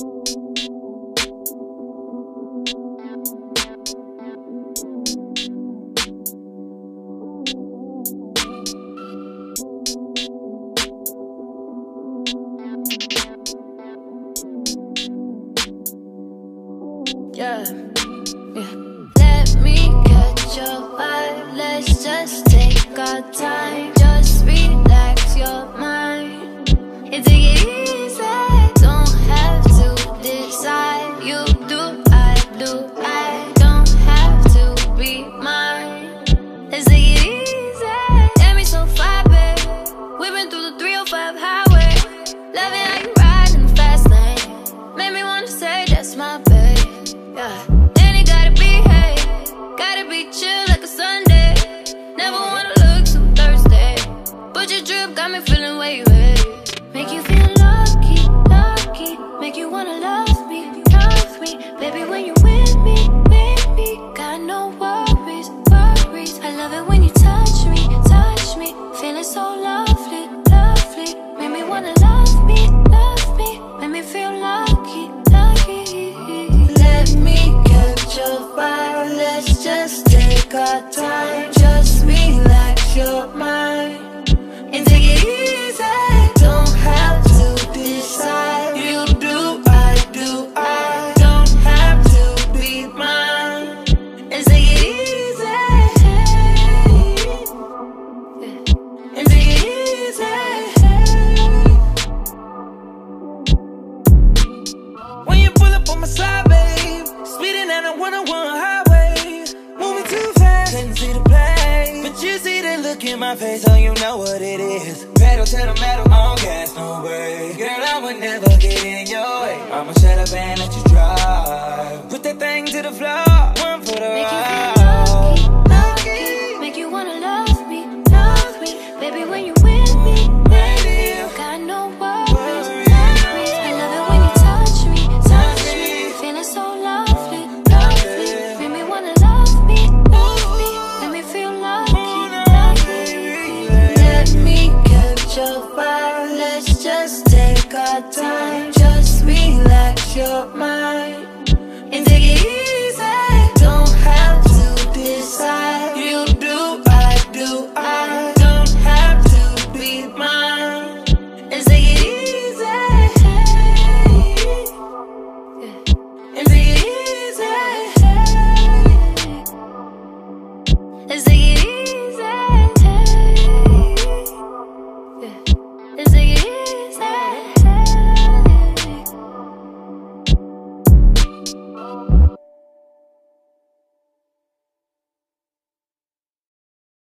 Yeah. yeah. Let me catch your vibe. Let's just take our time. Yeah. Our time. Just relax your mind and take it easy. Don't have to decide. You do, I do. I don't have to be mine. And take it easy. And take it easy When you pull up on my side, babe, speeding down a 101 my face, so you know what it is. Pedal to the metal, on gas, no way. Girl, I would never get in your way. I'ma shut up and let you drive. Put that thing to the floor, one for the Make you feel ride. lucky, lucky. Make you wanna love me, love me. Baby, when you got time. Just relax your mind And take it easy